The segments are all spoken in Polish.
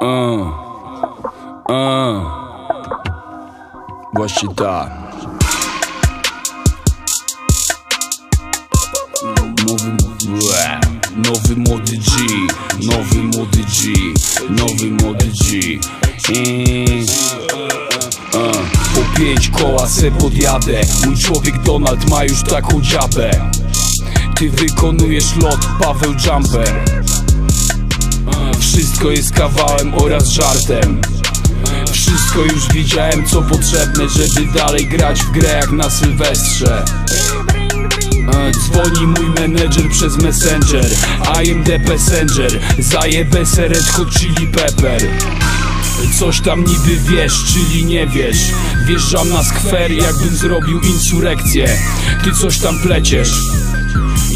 Uh, uh. Właśnie tak. Nowy, ble, nowy młody G, nowy młody G, nowy młody G. Uh, po pięć koła se podjadę. Mój człowiek Donald ma już taką dziabę. Ty wykonujesz lot, Paweł Jumper Wszystko jest kawałem oraz żartem. Wszystko już widziałem co potrzebne Żeby dalej grać w grę jak na Sylwestrze. E, Dzwoni mój menedżer przez messenger. I am the passenger. Zajebę sereczko chili pepper. Coś tam niby wiesz, czyli nie wiesz. Wjeżdżam na skwer jakbym zrobił insurekcję Ty coś tam pleciesz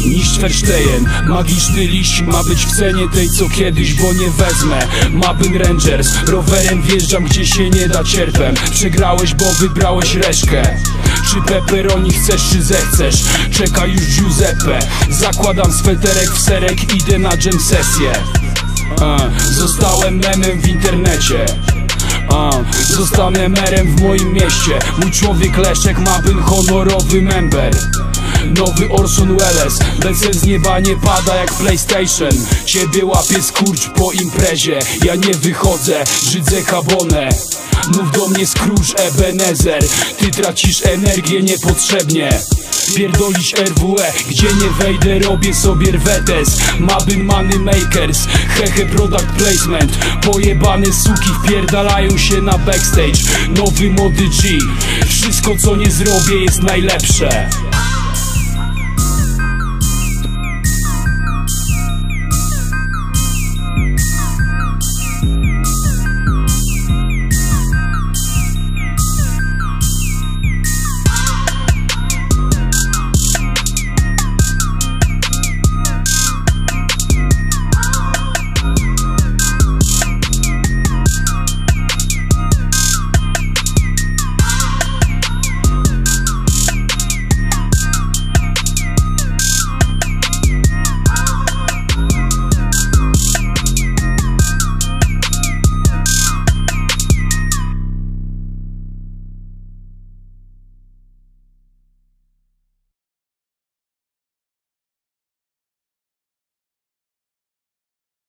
Niż Verstejen Magiczny liść ma być w cenie tej co kiedyś, bo nie wezmę. Mapin Rangers Rowerem wjeżdżam gdzie się nie da cierpem. Przegrałeś, bo wybrałeś reszkę Czy pepperoni chcesz, czy zechcesz? Czeka już Giuseppe. Zakładam sweterek w serek, idę na jam sesję. Zostałem memem w internecie. A, Zostanę merem w moim mieście. Mój człowiek Leszek ma honorowy member Nowy Orson Welles. Becel z nieba nie pada jak PlayStation. Ciebie łapie skurcz po imprezie. Ja nie wychodzę, żydzę kabonę Mów do mnie Scrooge Ebenezer. Ty tracisz energię niepotrzebnie. Pierdolić RWE, gdzie nie wejdę robię sobie rwetes. Mabyn Money Makers, hehe product placement. Pojebane suki wpierdalają się na backstage. Nowy mody G, wszystko co nie zrobię jest najlepsze